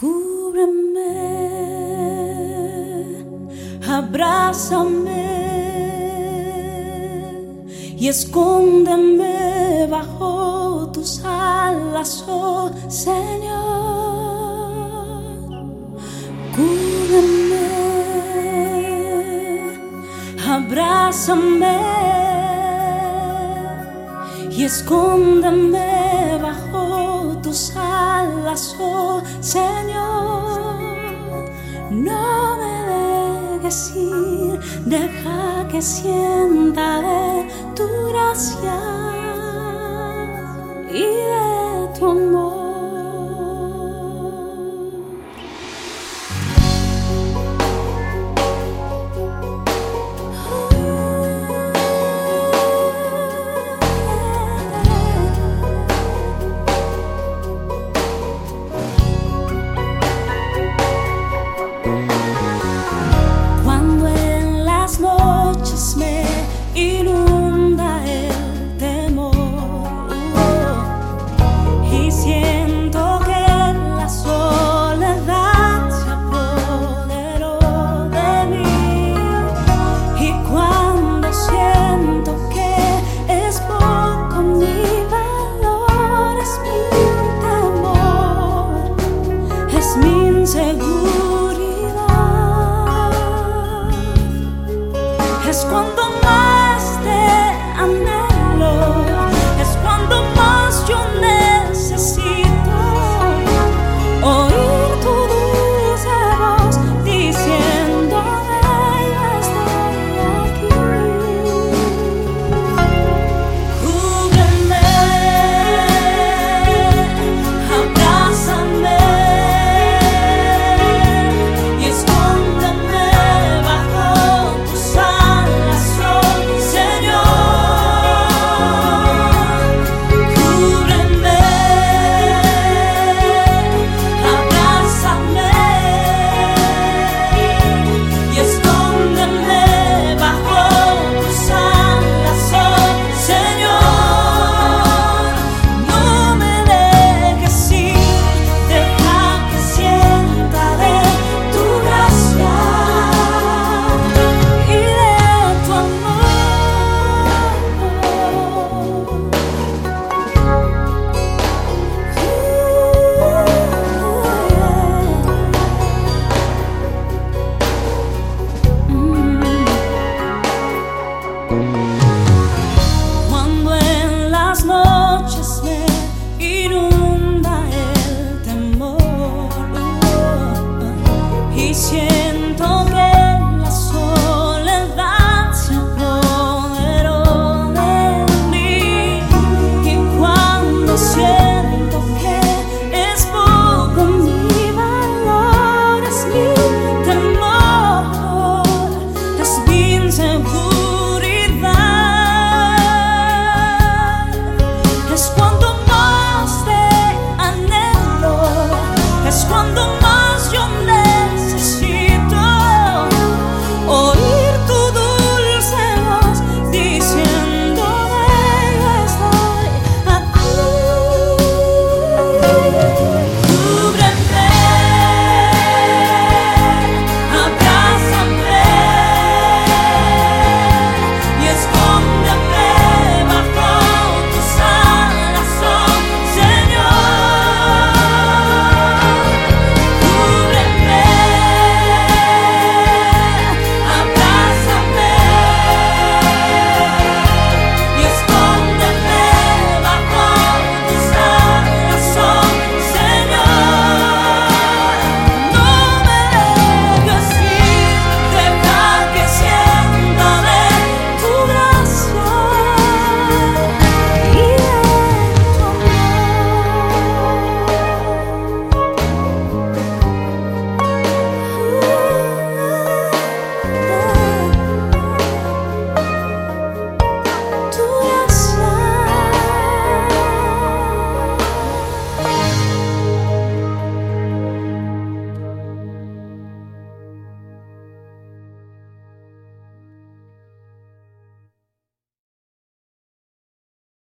Cúbreme, abrázame y escóndeme bajo tus alas, oh Señor. Cúbreme, abrázame y escóndeme bajo tus alas, oh Señor. deja que sienta de tu gracia y de tu amor.